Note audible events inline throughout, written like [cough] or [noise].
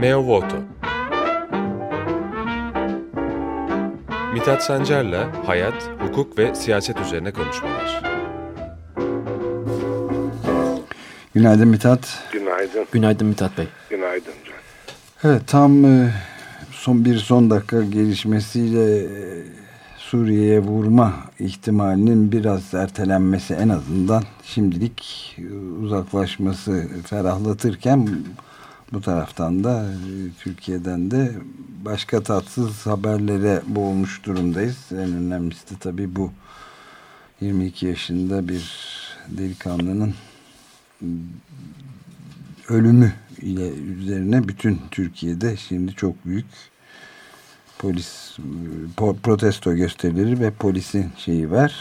Meo Voto Mithat Sancar'la hayat, hukuk ve siyaset üzerine konuşmalar. Günaydın Mithat. Günaydın. Günaydın Mithat Bey. Günaydın Can. Evet tam e, son bir son dakika gelişmesiyle e, Suriye'ye vurma ihtimalinin biraz ertelenmesi en azından şimdilik uzaklaşması ferahlatırken bu taraftan da Türkiye'den de başka tatsız haberlere boğulmuş durumdayız. En önemlisi de tabii bu 22 yaşında bir delikanlının ölümü ile üzerine bütün Türkiye'de şimdi çok büyük polis protesto gösterileri ve polisin şeyi var.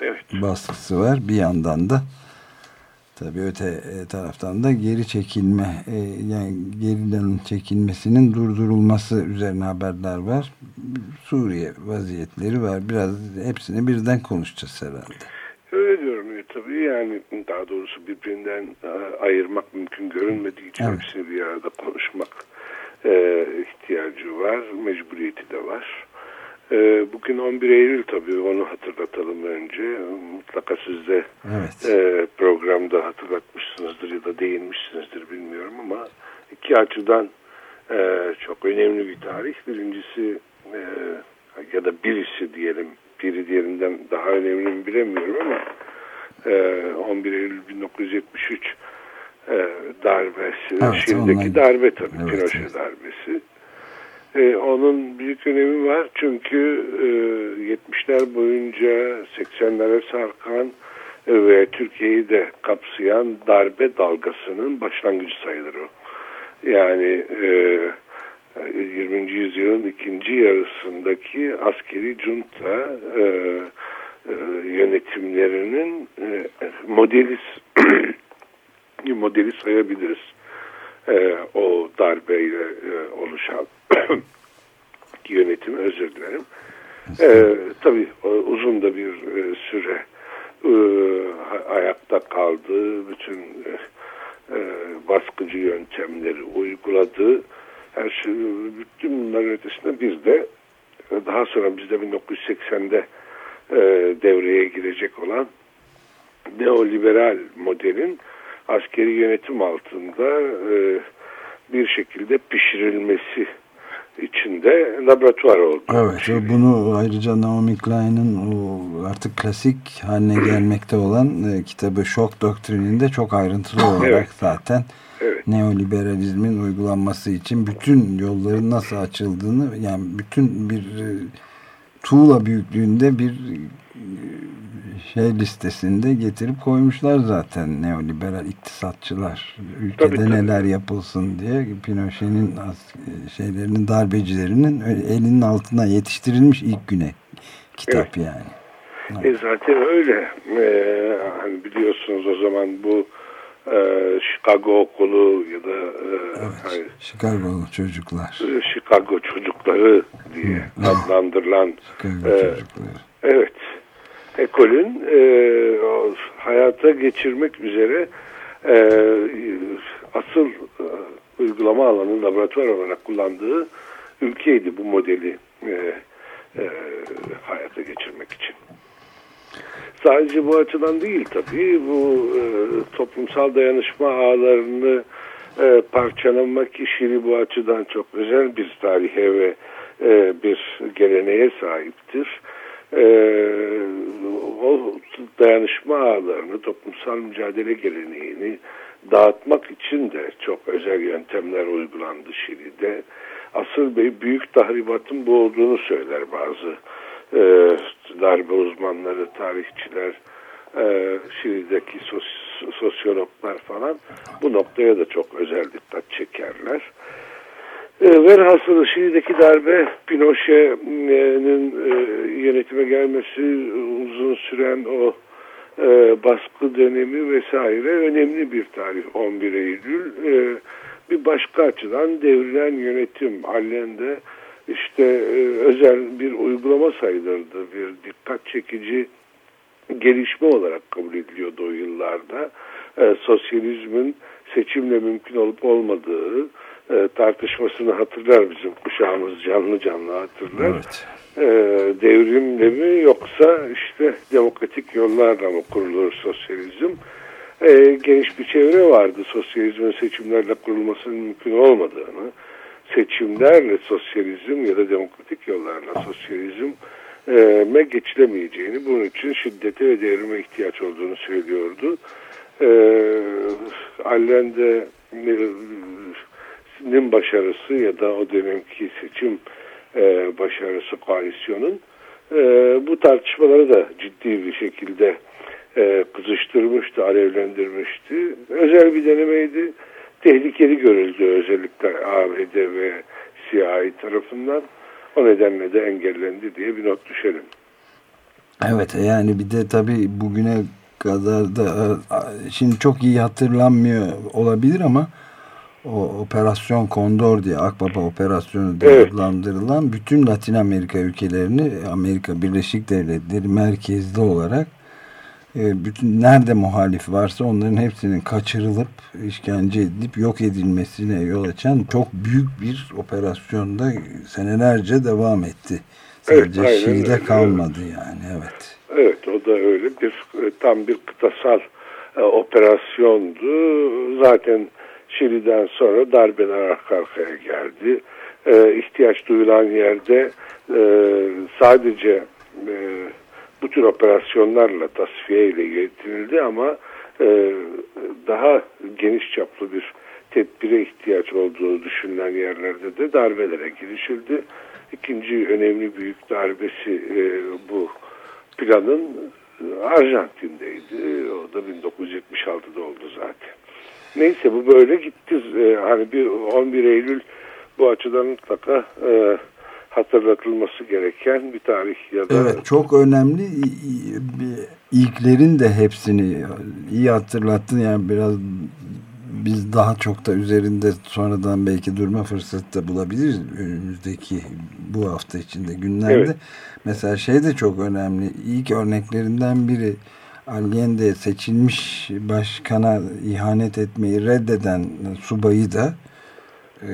Evet. Baskısı var. Bir yandan da tabii öte e, taraftan da geri çekilme e, yani geriden çekilmesinin durdurulması üzerine haberler var. Suriye vaziyetleri var. Biraz hepsini birden konuşacağız herhalde. Öyle diyorum tabii yani daha doğrusu birbirinden ayırmak mümkün görünmediği için evet. hepsini bir arada konuşmak e, ihtiyacı var, mecburiyeti de var. E, bugün 11 Eylül tabii onu hatırlatalım önce. Mutlaka siz de evet. e, programda hatırlatmışsınızdır ya da değinmişsinizdir bilmiyorum ama iki açıdan e, çok önemli bir tarih. Birincisi e, ya da birisi diyelim, biri diğerinden daha önemli mi bilemiyorum ama e, 11 Eylül 1973 e, darbesi, evet, Şili'deki darbe tabii, evet, Pinochet evet. darbesi. E, onun büyük önemi var çünkü e, 70'ler boyunca 80'lere sarkan e, ve Türkiye'yi de kapsayan darbe dalgasının başlangıcı sayılır o. Yani e, 20. yüzyılın ikinci yarısındaki askeri junta e, e, yönetimlerinin e, modeli [clears throat] modeli sayabiliriz. E, o darbeyle e, oluşan [coughs] yönetim özür dilerim. E, tabii uzun da bir e, süre e, ayakta kaldı. Bütün e, e, baskıcı yöntemleri uyguladı. Her şey, bütün bunların ötesinde biz de daha sonra bizde 1980'de e, devreye girecek olan neoliberal modelin askeri yönetim altında e, bir şekilde pişirilmesi içinde laboratuvar oldu. Evet, şey. bunu ayrıca Naomi Klein'in artık klasik haline gelmekte olan e, kitabı Şok Doktrini'nde çok ayrıntılı olarak evet. zaten evet. neoliberalizmin uygulanması için bütün yolların nasıl açıldığını yani bütün bir e, tuğla büyüklüğünde bir şey listesinde getirip koymuşlar zaten neoliberal iktisatçılar. Ülkede tabii, neler tabii. yapılsın diye Pinochet'in şeylerinin darbecilerinin elinin altına yetiştirilmiş ilk güne kitap evet. yani. E zaten öyle. Ee, hani biliyorsunuz o zaman bu e, Chicago okulu ya da e, evet, hani, Chicago çocuklar. Chicago çocukları diye adlandırılan Chicago e, çocukları. Evet ekolün e, hayata geçirmek üzere e, asıl e, uygulama alanı laboratuvar olarak kullandığı ülkeydi bu modeli e, e, hayata geçirmek için. Sadece bu açıdan değil tabii bu e, toplumsal dayanışma ağlarını e, parçalamak işini bu açıdan çok özel bir tarihe ve e, bir geleneğe sahiptir e, o dayanışma ağlarını, toplumsal mücadele geleneğini dağıtmak için de çok özel yöntemler uygulandı Şili'de. Asıl büyük tahribatın bu olduğunu söyler bazı e, darbe uzmanları, tarihçiler, e, Şili'deki sos, sosyologlar falan bu noktaya da çok özel dikkat çekerler. E, velhasılı Şili'deki darbe Pinochet'in e, yönetime gelmesi uzun süren o e, baskı dönemi vesaire önemli bir tarih 11 Eylül. E, bir başka açıdan devrilen yönetim halinde işte e, özel bir uygulama sayılırdı. Bir dikkat çekici gelişme olarak kabul ediliyordu o yıllarda. E, sosyalizmin seçimle mümkün olup olmadığı, e, tartışmasını hatırlar bizim kuşağımız canlı canlı hatırlar. Evet. E, devrimle mi yoksa işte demokratik yollarla mı kurulur sosyalizm? E, geniş bir çevre vardı sosyalizmin seçimlerle kurulmasının mümkün olmadığını. Seçimlerle sosyalizm ya da demokratik yollarla sosyalizm me geçilemeyeceğini, bunun için şiddete ve devrime ihtiyaç olduğunu söylüyordu. E, Allende nin başarısı ya da o dönemki seçim e, başarısı koalisyonun e, bu tartışmaları da ciddi bir şekilde e, kızıştırmıştı, alevlendirmişti. Özel bir denemeydi. Tehlikeli görüldü özellikle ABD ve CIA tarafından. O nedenle de engellendi diye bir not düşelim. Evet yani bir de tabii bugüne kadar da e, şimdi çok iyi hatırlanmıyor olabilir ama o operasyon Kondor diye Akbaba operasyonu diye evet. adlandırılan bütün Latin Amerika ülkelerini Amerika Birleşik Devletleri merkezli olarak bütün nerede muhalif varsa onların hepsinin kaçırılıp işkence edilip yok edilmesine yol açan çok büyük bir operasyonda senelerce devam etti. Sadece evet, Şili'de kalmadı evet. yani evet. Evet o da öyle bir tam bir kıtasal e, operasyondu. Zaten Şili'den sonra darbeler arka arkaya geldi. E, ihtiyaç duyulan yerde e, sadece e, bu tür operasyonlarla tasfiye ile getirildi ama e, daha geniş çaplı bir tedbire ihtiyaç olduğu düşünülen yerlerde de darbelere girişildi. İkinci önemli büyük darbesi e, bu planın Arjantin'deydi. O da 1976'da oldu zaten. Neyse bu böyle gitti. Ee, hani bir 11 Eylül bu açıdan mutlaka e, hatırlatılması gereken bir tarih ya da... Evet çok önemli. İlklerin de hepsini iyi hatırlattın. Yani biraz biz daha çok da üzerinde sonradan belki durma fırsatı da bulabiliriz önümüzdeki bu hafta içinde günlerde. Evet. Mesela şey de çok önemli. İlk örneklerinden biri Allende seçilmiş başkana ihanet etmeyi reddeden subayı da e,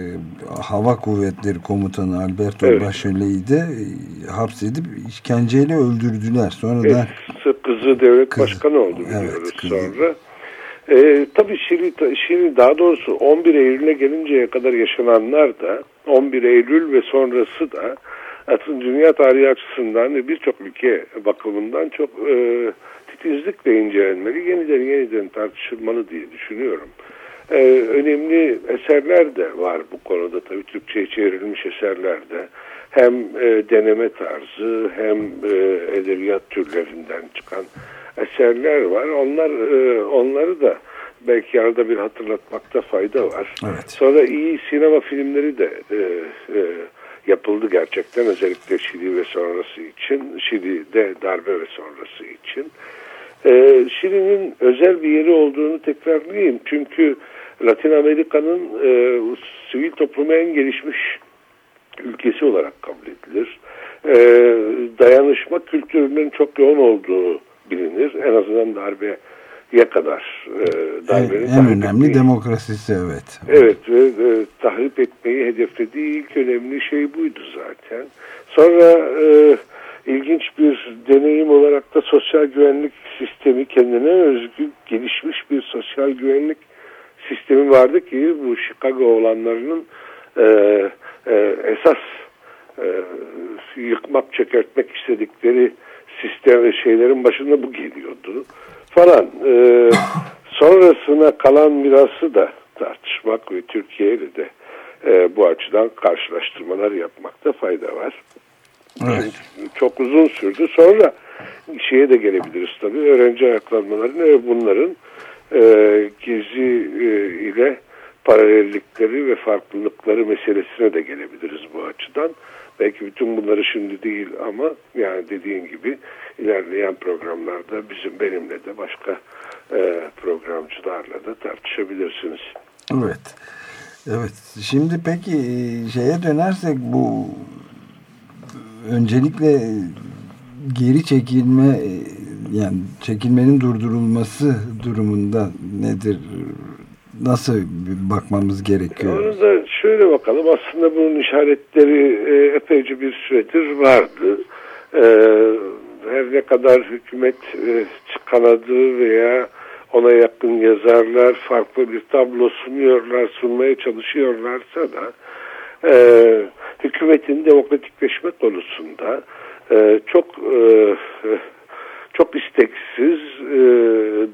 Hava Kuvvetleri Komutanı Alberto evet. Başarılı'yı da e, hapsedip işkenceyle öldürdüler. Sonra evet, da kızı devlet kızı, başkanı oldu biliyoruz evet, kızı. sonra. E, tabii Şili, Şili daha doğrusu 11 Eylül'e gelinceye kadar yaşananlar da 11 Eylül ve sonrası da aslında dünya tarihi açısından ve birçok ülke bakımından çok e, titizlikle incelenmeli, yeniden yeniden tartışılmalı diye düşünüyorum. Ee, önemli eserler de var bu konuda tabii Türkçe'ye çevrilmiş eserler de. Hem e, deneme tarzı hem e, edebiyat türlerinden çıkan eserler var. Onlar e, onları da belki arada bir hatırlatmakta fayda var. Evet. Sonra iyi sinema filmleri de e, e, yapıldı gerçekten özellikle Şili ve sonrası için. Şili'de darbe ve sonrası için. E, Şili'nin özel bir yeri olduğunu tekrarlayayım. Çünkü Latin Amerika'nın e, sivil toplumu en gelişmiş ülkesi olarak kabul edilir. E, dayanışma kültürünün çok yoğun olduğu bilinir. En azından darbeye kadar e, darbenin en, en önemli etmeyi, demokrasisi evet. Evet ve e, tahrip etmeyi hedeflediği ilk önemli şey buydu zaten. Sonra e, ilginç bir deneyim olarak da sosyal güvenlik sistemi kendine özgü gelişmiş bir sosyal güvenlik sistemi vardı ki bu Chicago olanlarının e, e, esas e, yıkmak, çökertmek istedikleri sistem ve şeylerin başında bu geliyordu falan. E, sonrasına kalan mirası da tartışmak ve Türkiye ile de e, bu açıdan karşılaştırmalar yapmakta fayda var. Evet. Çok uzun sürdü. Sonra şeye de gelebiliriz tabii. Öğrenci ayaklanmalarını ve bunların e, gezi e, ile paralellikleri ve farklılıkları meselesine de gelebiliriz bu açıdan. Belki bütün bunları şimdi değil ama yani dediğin gibi ilerleyen programlarda bizim benimle de başka e, programcılarla da tartışabilirsiniz. Evet. Evet. Şimdi peki e, şeye dönersek bu öncelikle geri çekilme yani çekilmenin durdurulması durumunda nedir nasıl bakmamız gerekiyor? Onu da şöyle bakalım. Aslında bunun işaretleri e, epeyce bir süredir vardı. E, her ne kadar hükümet e, kanadı veya ona yakın yazarlar farklı bir tablo sunuyorlar, sunmaya çalışıyorlarsa da e, hükümetin demokratikleşme konusunda e, çok e, çok isteksiz e,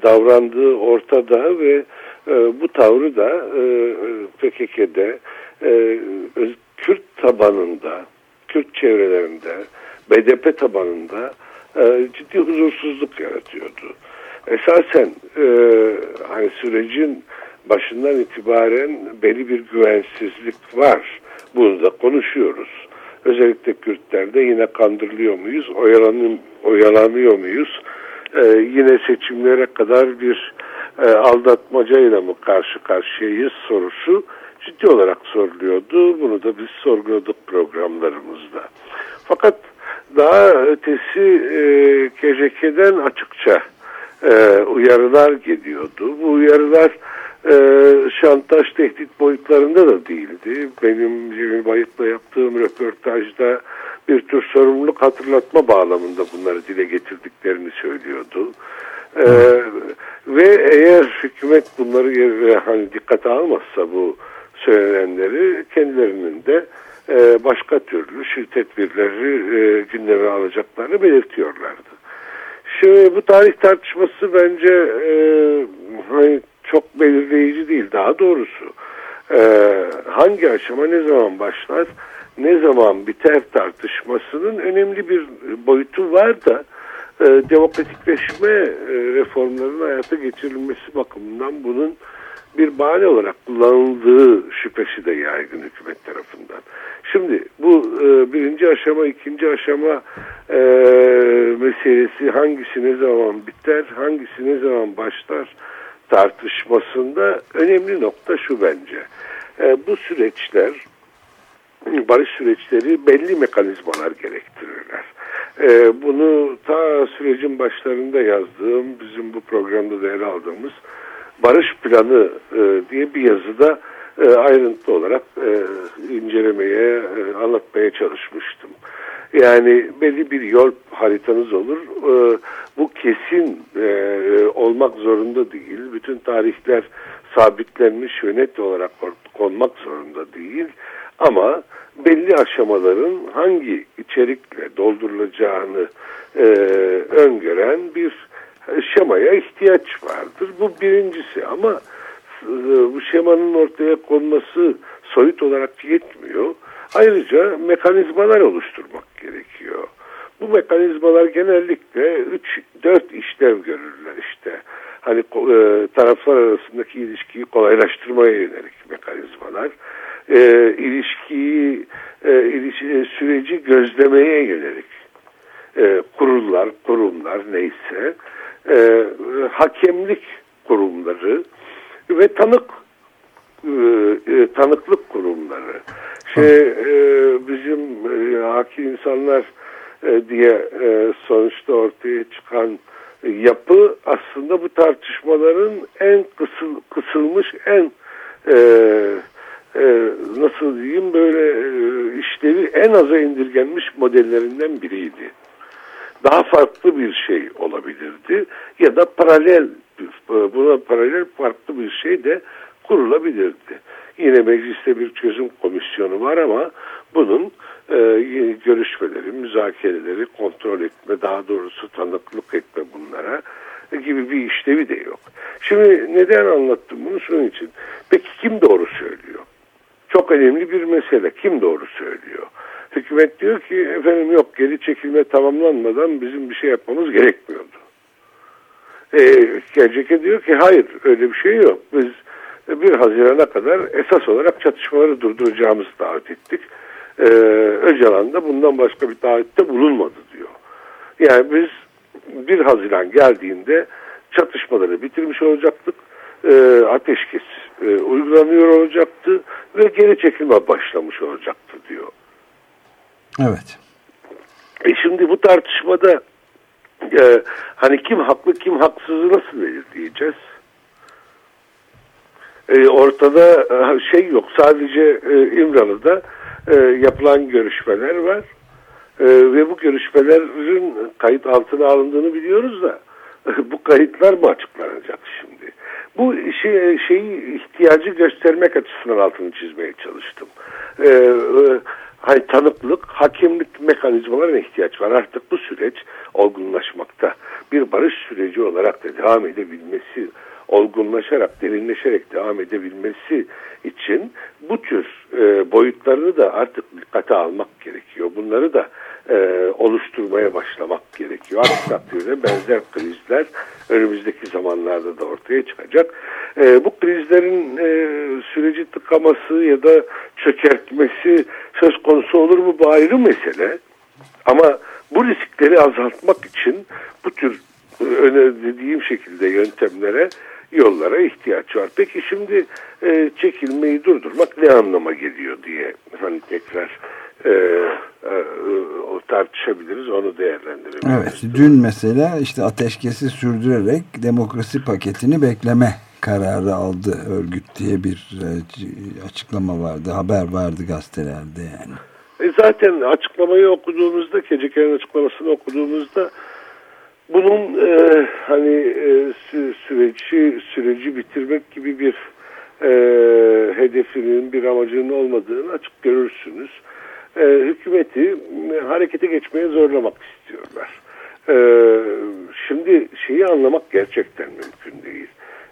davrandığı ortada ve e, bu tavrı da e, PKK'de Kürt tabanında, Kürt çevrelerinde, BDP tabanında ciddi huzursuzluk yaratıyordu. Esasen hani sürecin başından itibaren belli bir güvensizlik var. Bunu da konuşuyoruz. Özellikle Kürtlerde yine kandırılıyor muyuz, oyalanıyor, oyalanıyor muyuz? Ee, yine seçimlere kadar bir e, aldatmacayla mı karşı karşıyayız sorusu ciddi olarak soruluyordu. Bunu da biz sorguladık programlarımızda. Fakat daha ötesi e, KCK'den açıkça e, uyarılar geliyordu. Bu uyarılar e, şantaj tehdit boyutlarında da değildi. Benim Cemil Bayık'la yaptığım röportajda bir tür sorumluluk hatırlatma bağlamında bunları dile getirdiklerini söylüyordu. Ee, ve eğer hükümet bunları hani dikkate almazsa bu söylenenleri kendilerinin de e, başka türlü şu tedbirleri e, gündeme alacaklarını belirtiyorlardı. Şimdi bu tarih tartışması bence e, hani çok belirleyici değil daha doğrusu. E, hangi aşama ne zaman başlar ne zaman biter tartışmasının önemli bir boyutu var da e, demokratikleşme e, reformlarının hayata geçirilmesi bakımından bunun bir bahane olarak kullanıldığı şüphesi de yaygın hükümet tarafından. Şimdi bu e, birinci aşama, ikinci aşama e, meselesi hangisi ne zaman biter, hangisi ne zaman başlar tartışmasında önemli nokta şu bence. E, bu süreçler, barış süreçleri belli mekanizmalar gerektirirler. E, bunu ta sürecin başlarında yazdığım, bizim bu programda da ele aldığımız barış planı e, diye bir yazıda e, ayrıntılı olarak e, incelemeye, e, anlatmaya çalışmıştım. Yani belli bir yol haritanız olur. E, bu kesin e, olmak zorunda değil. Bütün tarihler sabitlenmiş ve net olarak konmak zorunda değil. Ama belli aşamaların hangi içerikle doldurulacağını e, öngören bir şemaya ihtiyaç vardır. Bu birincisi ama e, bu şemanın ortaya konması soyut olarak yetmiyor. Ayrıca mekanizmalar oluşturmak gerekiyor. Bu mekanizmalar genellikle 3-4 işlev işte. Hani e, taraflar arasındaki ilişkiyi kolaylaştırmaya yönelik mekanizmalar, e, ilişkiyi, e, ilişki, süreci gözlemeye yönelik e, kurullar, kurumlar neyse, e, hakemlik kurumları ve tanık e, e, tanıklık kurumları. Şey, e, bizim e, haki insanlar e, diye e, sonuçta ortaya çıkan yapı aslında bu tartışmaların en kısıl, kısılmış, en e, e, nasıl diyeyim böyle e, işlevi en aza indirgenmiş modellerinden biriydi daha farklı bir şey olabilirdi ya da paralel buna paralel farklı bir şey de kurulabilirdi. Yine mecliste bir çözüm komisyonu var ama bunun e, görüşmeleri, müzakereleri kontrol etme, daha doğrusu tanıklık etme bunlara gibi bir işlevi de yok. Şimdi neden anlattım bunu? Şunun için. Peki kim doğru söylüyor? Çok önemli bir mesele. Kim doğru söylüyor? Hükümet diyor ki efendim yok geri çekilme tamamlanmadan bizim bir şey yapmamız gerekmiyordu. E, GCK diyor ki hayır öyle bir şey yok. Biz 1 Haziran'a kadar esas olarak çatışmaları durduracağımızı taahhüt ettik. Ee, Öcalan da bundan başka bir taahhütte bulunmadı diyor. Yani biz 1 Haziran geldiğinde çatışmaları bitirmiş olacaktık. E, ateşkes e, uygulanıyor olacaktı ve geri çekilme başlamış olacaktı diyor. Evet. E şimdi bu tartışmada e, hani kim haklı kim haksızı nasıl belirleyeceğiz? E, ortada e, şey yok. Sadece e, İmralı'da e, yapılan görüşmeler var. E, ve bu görüşmelerin kayıt altına alındığını biliyoruz da [laughs] bu kayıtlar mı açıklanacak şimdi? Bu şey, şeyi ihtiyacı göstermek açısından altını çizmeye çalıştım. Ee, e, hani tanıklık, hakimlik mekanizmalarına ihtiyaç var. Artık bu süreç olgunlaşmakta. Bir barış süreci olarak da devam edebilmesi, olgunlaşarak, derinleşerek devam edebilmesi için bu tür e, boyutlarını da artık dikkate almak gerekiyor. Bunları da e, oluşturmaya başlamak gerekiyor. Aksi [laughs] takdirde benzer krizler önümüzdeki zamanlarda da ortaya çıkacak. E, bu krizlerin e, süreci tıkaması ya da çökertmesi söz konusu olur mu bu ayrı mesele. Ama bu riskleri azaltmak için bu tür e, öne dediğim şekilde yöntemlere yollara ihtiyaç var. Peki şimdi e, çekilmeyi durdurmak ne anlama geliyor diye hani tekrar e, e, o tartışabiliriz, onu değerlendirebiliriz. Evet, dün mesela işte ateşkesi sürdürerek demokrasi paketini bekleme kararı aldı örgüt diye bir e, açıklama vardı, haber vardı gazetelerde yani. E zaten açıklamayı okuduğumuzda, Keceker'in açıklamasını okuduğumuzda bunun e, hani e, süreci süreci bitirmek gibi bir e, hedefinin, bir amacının olmadığını açık görürsünüz. E, hükümeti e, harekete geçmeye zorlamak istiyorlar. E, şimdi şeyi anlamak gerçekten mümkün değil.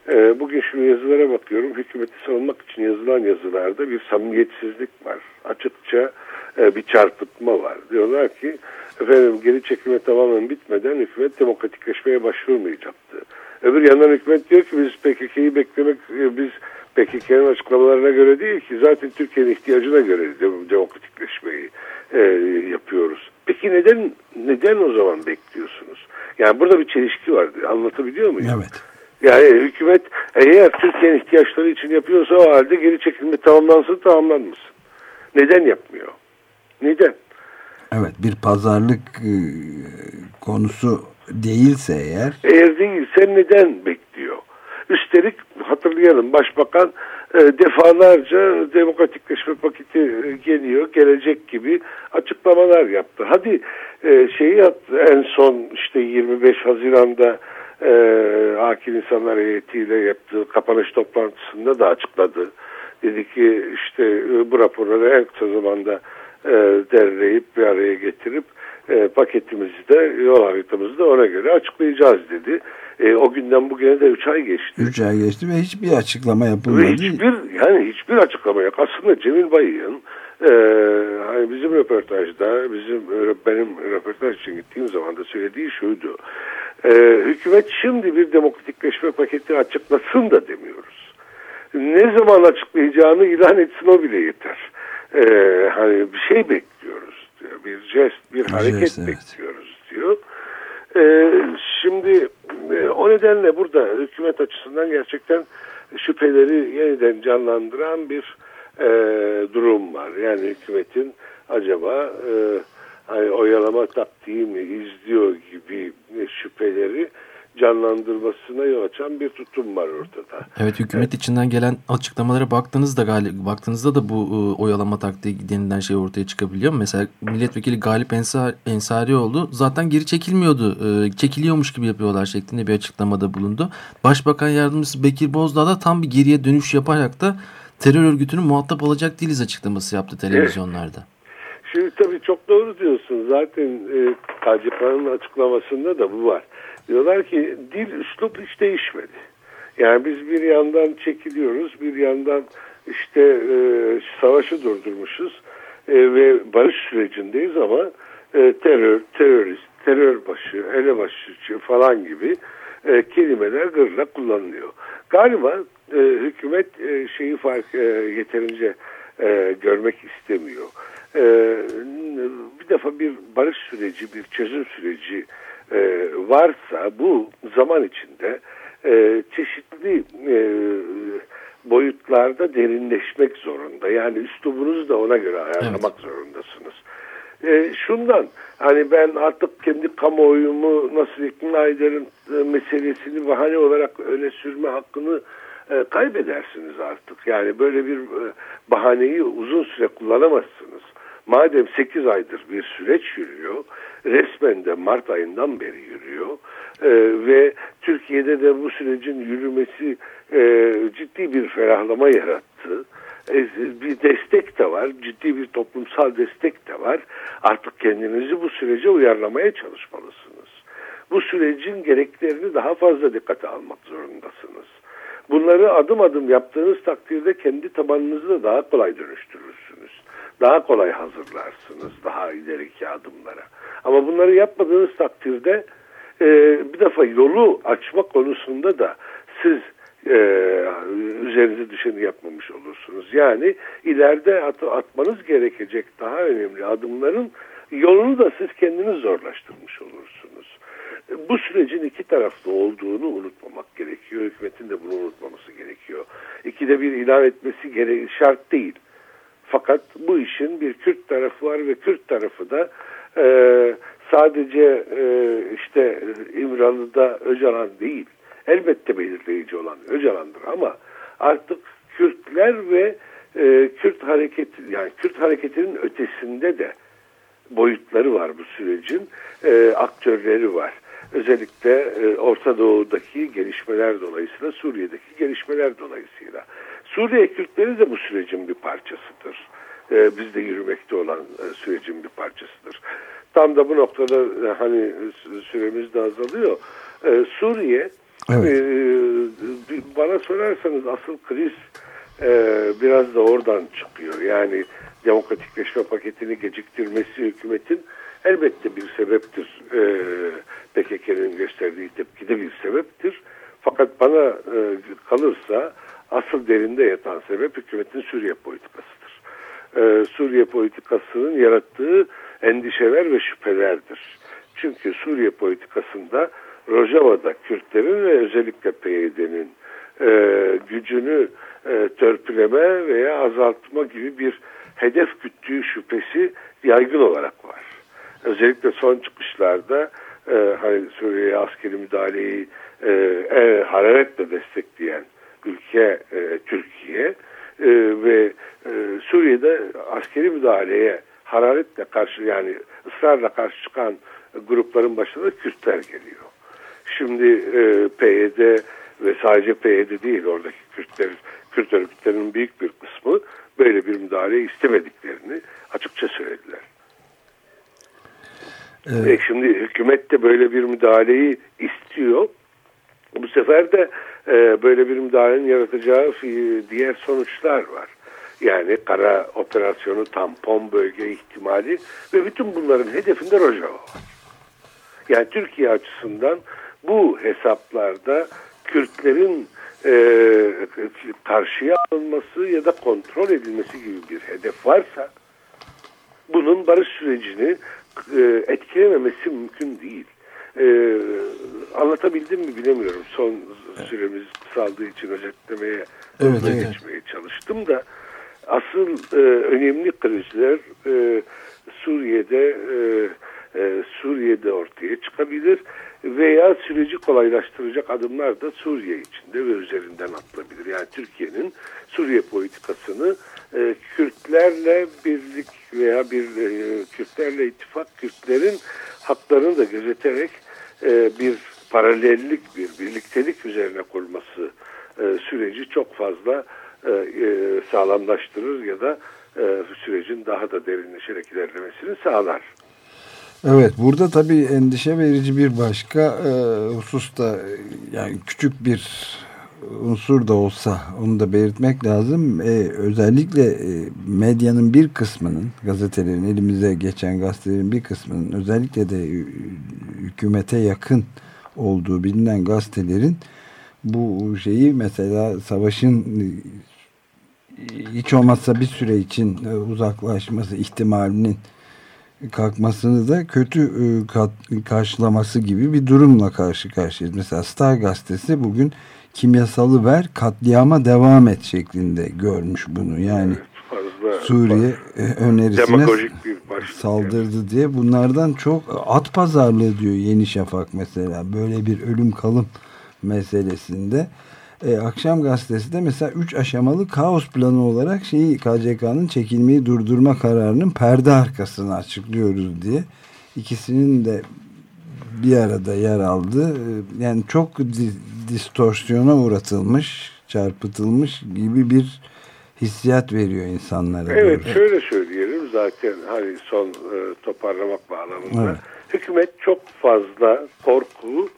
E, bugün şu yazılara bakıyorum. Hükümeti savunmak için yazılan yazılarda bir samimiyetsizlik var. Açıkça e, bir çarpıtma var. Diyorlar ki efendim geri çekilme tamamen bitmeden hükümet demokratikleşmeye başvurmayacaktı. Öbür yandan hükümet diyor ki biz PKK'yı beklemek, e, biz PKK'nın açıklamalarına göre değil ki zaten Türkiye'nin ihtiyacına göre demokratikleşmeyi e, yapıyoruz. Peki neden neden o zaman bekliyorsunuz? Yani burada bir çelişki var. Anlatabiliyor muyum? Evet. Yani hükümet eğer Türkiye'nin ihtiyaçları için yapıyorsa o halde geri çekilme tamamlansın tamamlanmasın. Neden yapmıyor? Neden? Evet bir pazarlık e, konusu değilse eğer. Eğer değilse neden bekliyor? Üstelik hatırlayalım başbakan e, defalarca demokratikleşme paketi e, geliyor, gelecek gibi açıklamalar yaptı. Hadi e, şeyi yaptı en son işte 25 Haziran'da e, Akil İnsanlar Heyeti'yle yaptığı kapanış toplantısında da açıkladı. Dedi ki işte e, bu raporları en kısa zamanda e, derleyip bir araya getirip e, paketimizi de yol haritamızı da ona göre açıklayacağız dedi. E, o günden bugüne de 3 ay geçti. 3 ay geçti ve hiçbir açıklama yapılmadı. Ve hiçbir yani hiçbir açıklama yok. Aslında Cemil Bayık'ın e, hani bizim röportajda bizim benim röportaj için gittiğim zaman da söylediği şuydu. E, hükümet şimdi bir demokratikleşme paketi açıklasın da demiyoruz. Ne zaman açıklayacağını ilan etsin o bile yeter. E, hani bir şey bekliyoruz diyor. Bir jest, bir hareket jest, evet. bekliyoruz diyor. E, şimdi e, o nedenle burada hükümet açısından gerçekten şüpheleri yeniden canlandıran bir e, durum var. Yani hükümetin acaba e, hani oyalama taktiği mi izliyor gibi şüpheleri canlandırmasına yol açan bir tutum var ortada. Evet hükümet evet. içinden gelen açıklamalara baktığınızda galiba baktığınızda da bu e, oyalama taktiği denilen şey ortaya çıkabiliyor. Mesela milletvekili Galip Ensar, Ensarioğlu zaten geri çekilmiyordu. E, çekiliyormuş gibi yapıyorlar şeklinde bir açıklamada bulundu. Başbakan yardımcısı Bekir Bozdağ da tam bir geriye dönüş yaparak da terör örgütünün muhatap olacak değiliz açıklaması yaptı televizyonlarda. Evet. Şimdi tabii çok doğru diyorsun. Zaten e, KCK'nın açıklamasında da bu var. Diyorlar ki dil üslup hiç değişmedi. Yani biz bir yandan çekiliyoruz, bir yandan işte e, savaşı durdurmuşuz e, ve barış sürecindeyiz ama e, terör, terörist, terör başı, elebaşı falan gibi e, kelimeler gırla kullanılıyor. Galiba e, hükümet e, şeyi fark e, yeterince e, görmek istemiyor. E, bir defa bir barış süreci, bir çözüm süreci e, varsa bu zaman içinde e, çeşitli e, boyutlarda derinleşmek zorunda. Yani üslubunuzu da ona göre ayarlamak evet. zorundasınız. E, şundan hani ben artık kendi kamuoyumu nasıl ikna ederim e, meselesini bahane olarak öne sürme hakkını e, kaybedersiniz artık. Yani böyle bir e, bahaneyi uzun süre kullanamazsınız. Madem 8 aydır bir süreç yürüyor, resmen de Mart ayından beri yürüyor e, ve Türkiye'de de bu sürecin yürümesi e, ciddi bir ferahlama yarattı. E, bir destek de var, ciddi bir toplumsal destek de var. Artık kendinizi bu sürece uyarlamaya çalışmalısınız. Bu sürecin gereklerini daha fazla dikkate almak zorundasınız. Bunları adım adım yaptığınız takdirde kendi tabanınızı da daha kolay dönüştürürsünüz. Daha kolay hazırlarsınız daha ileriki adımlara. Ama bunları yapmadığınız takdirde e, bir defa yolu açma konusunda da siz e, üzerinize düşeni yapmamış olursunuz. Yani ileride at, atmanız gerekecek daha önemli adımların yolunu da siz kendiniz zorlaştırmış olursunuz. Bu sürecin iki taraflı olduğunu unutmamak gerekiyor. Hükümetin de bunu unutmaması gerekiyor. İkide bir ilan etmesi gere şart değil. Fakat bu işin bir Kürt tarafı var ve Kürt tarafı da e, sadece e, işte İmralı'da Öcalan değil elbette belirleyici olan Öcalan'dır ama artık Kürtler ve e, Kürt hareketi yani Kürt hareketinin ötesinde de boyutları var bu sürecin e, aktörleri var. Özellikle e, Orta Doğu'daki gelişmeler dolayısıyla Suriye'deki gelişmeler dolayısıyla. Suriye Kürtleri de bu sürecin bir parçasıdır. E, bizde yürümekte olan e, sürecin bir parçasıdır. Tam da bu noktada e, hani süremiz de azalıyor. E, Suriye Evet. Ee, bana sorarsanız asıl kriz e, biraz da oradan çıkıyor. Yani demokratikleşme paketini geciktirmesi hükümetin elbette bir sebeptir. E, PKK'nın gösterdiği tepkide bir sebeptir. Fakat bana e, kalırsa asıl derinde yatan sebep hükümetin Suriye politikasıdır. E, Suriye politikasının yarattığı endişeler ve şüphelerdir. Çünkü Suriye politikasında Rojava'da Kürtlerin ve özellikle PYD'nin e, gücünü e, törpüleme veya azaltma gibi bir hedef güttüğü şüphesi yaygın olarak var. Özellikle son çıkışlarda e, hani Suriye'ye askeri müdahaleyi e, e, hararetle destekleyen ülke e, Türkiye e, ve e, Suriye'de askeri müdahaleye hararetle karşı yani ısrarla karşı çıkan grupların başında Kürtler geliyor. Şimdi e, PYD ve sadece PYD değil oradaki Kürtler, Kürt örgütlerinin büyük bir kısmı böyle bir müdahale istemediklerini açıkça söylediler. Evet. E şimdi hükümet de böyle bir müdahaleyi istiyor. Bu sefer de e, böyle bir müdahalenin yaratacağı diğer sonuçlar var. Yani kara operasyonu, tampon bölge ihtimali ve bütün bunların hedefinde Rojava var. Yani Türkiye açısından bu hesaplarda Kürtlerin e, karşıya alınması ya da kontrol edilmesi gibi bir hedef varsa bunun barış sürecini e, etkilememesi mümkün değil. E, anlatabildim mi bilemiyorum. Son süremiz kısaldığı için özetlemeye evet, evet. geçmeye çalıştım da asıl e, önemli krizler e, Suriye'de e, e, Suriye'de ortaya çıkabilir veya süreci kolaylaştıracak adımlar da Suriye içinde ve üzerinden atılabilir. Yani Türkiye'nin Suriye politikasını e, Kürtlerle birlik veya bir e, Kürtlerle ittifak Kürtlerin haklarını da gözeterek e, bir paralellik, bir birliktelik üzerine kurması e, süreci çok fazla e, e, sağlamlaştırır ya da e, sürecin daha da derinleşerek ilerlemesini sağlar. Evet burada tabii endişe verici bir başka e, husus da yani küçük bir unsur da olsa onu da belirtmek lazım. E, özellikle e, medyanın bir kısmının gazetelerin elimize geçen gazetelerin bir kısmının özellikle de hükümete yakın olduğu bilinen gazetelerin bu şeyi mesela savaşın hiç olmazsa bir süre için uzaklaşması ihtimalinin kalkmasını da kötü e, karşılaması gibi bir durumla karşı karşıyayız. Mesela Star gazetesi bugün kimyasalı ver katliama devam et şeklinde görmüş bunu. Yani Suriye e, önerisine saldırdı diye bunlardan çok at pazarlığı diyor Yeni Şafak mesela böyle bir ölüm kalım meselesinde e, akşam gazetesi de mesela 3 aşamalı kaos planı olarak şeyi KCK'nın çekilmeyi durdurma kararının perde arkasını açıklıyoruz diye ikisinin de bir arada yer aldı. E, yani çok di distorsiyona uğratılmış, çarpıtılmış gibi bir hissiyat veriyor insanlara. Evet, doğru. şöyle söyleyelim zaten hani son e, toparlamak bağlamında. Evet. Hükümet çok fazla korku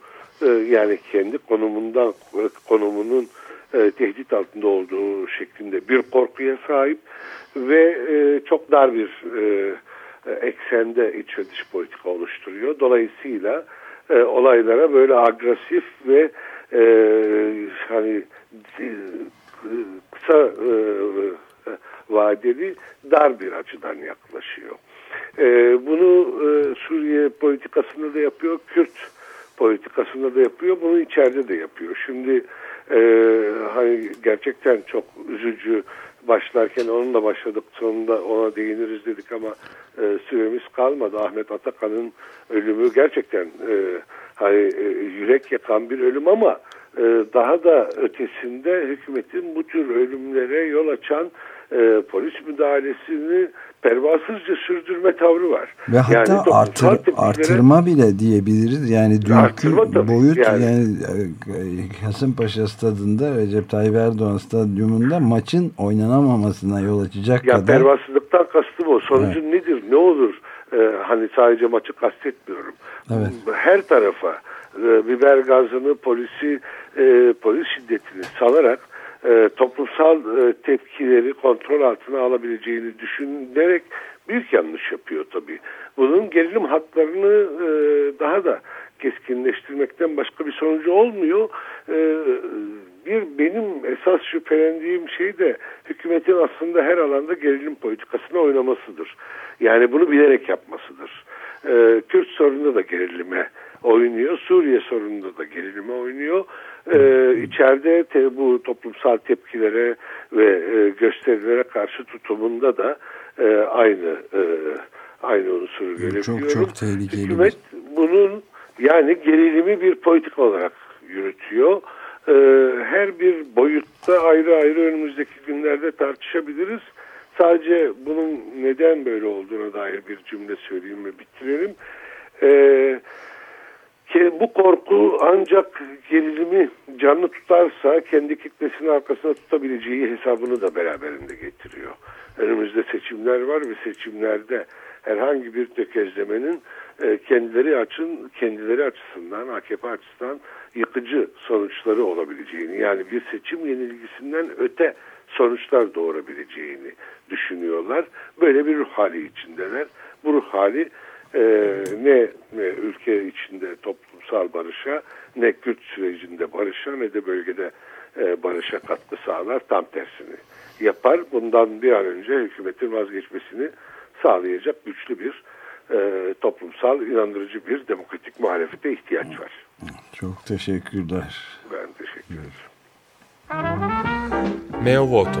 e, yani kendi konumundan konumunun e, tehdit altında olduğu şeklinde bir korkuya sahip ve e, çok dar bir e, eksende iç ve dış politika oluşturuyor. Dolayısıyla e, olaylara böyle agresif ve e, hani e, kısa e, vadeli dar bir açıdan yaklaşıyor. E, bunu e, Suriye politikasında da yapıyor, Kürt politikasında da yapıyor, bunu içeride de yapıyor. Şimdi e, hani gerçekten çok üzücü başlarken onunla başladık sonunda ona değiniriz dedik ama e, süremiz kalmadı. Ahmet Atakan'ın ölümü gerçekten e, hani e, yürek yakan bir ölüm ama e, daha da ötesinde hükümetin bu tür ölümlere yol açan e, polis müdahalesini pervasızca sürdürme tavrı var. Ve hatta yani artır, artırma bile diyebiliriz. Yani dünkü boyut yani, yani e, Kasımpaşa stadında Recep Tayyip Erdoğan stadyumunda maçın oynanamamasına yol açacak ya kadar. Pervasızlıktan kastım o. Sonucu evet. nedir? Ne olur? Ee, hani sadece maçı kastetmiyorum. Evet. Her tarafa e, biber gazını, polisi, e, polis şiddetini salarak e, toplumsal e, tepkileri kontrol altına alabileceğini düşünerek büyük yanlış yapıyor tabii. Bunun gerilim hatlarını e, daha da keskinleştirmekten başka bir sonucu olmuyor. E, bir benim esas şüphelendiğim şey de hükümetin aslında her alanda gerilim politikasına oynamasıdır. Yani bunu bilerek yapmasıdır. E, Kürt sorununda da gerilime oynuyor. Suriye sorununda da gerilime oynuyor. Ee, içeride te, bu toplumsal tepkilere ve e, gösterilere karşı tutumunda da e, aynı e, aynı unsuru görebiliyorum. Çok çok tehlikeli. Hükümet bunun yani gerilimi bir politik olarak yürütüyor. Ee, her bir boyutta ayrı ayrı önümüzdeki günlerde tartışabiliriz. Sadece bunun neden böyle olduğuna dair bir cümle söyleyeyim ve bitirelim. Ee, bu korku ancak gerilimi canlı tutarsa kendi kitlesinin arkasına tutabileceği hesabını da beraberinde getiriyor. Önümüzde seçimler var ve seçimlerde herhangi bir tökezlemenin e, kendileri açın kendileri açısından AKP açısından yıkıcı sonuçları olabileceğini yani bir seçim yenilgisinden öte sonuçlar doğurabileceğini düşünüyorlar. Böyle bir ruh hali içindeler. Bu ruh hali e, ne, ne ülke içinde toplumsal barışa ne Kürt sürecinde barışa ne de bölgede e, barışa katkı sağlar tam tersini yapar. Bundan bir an önce hükümetin vazgeçmesini sağlayacak güçlü bir e, toplumsal inandırıcı bir demokratik muhalefete ihtiyaç var. Çok teşekkürler. Ben teşekkür ederim. Meo Voto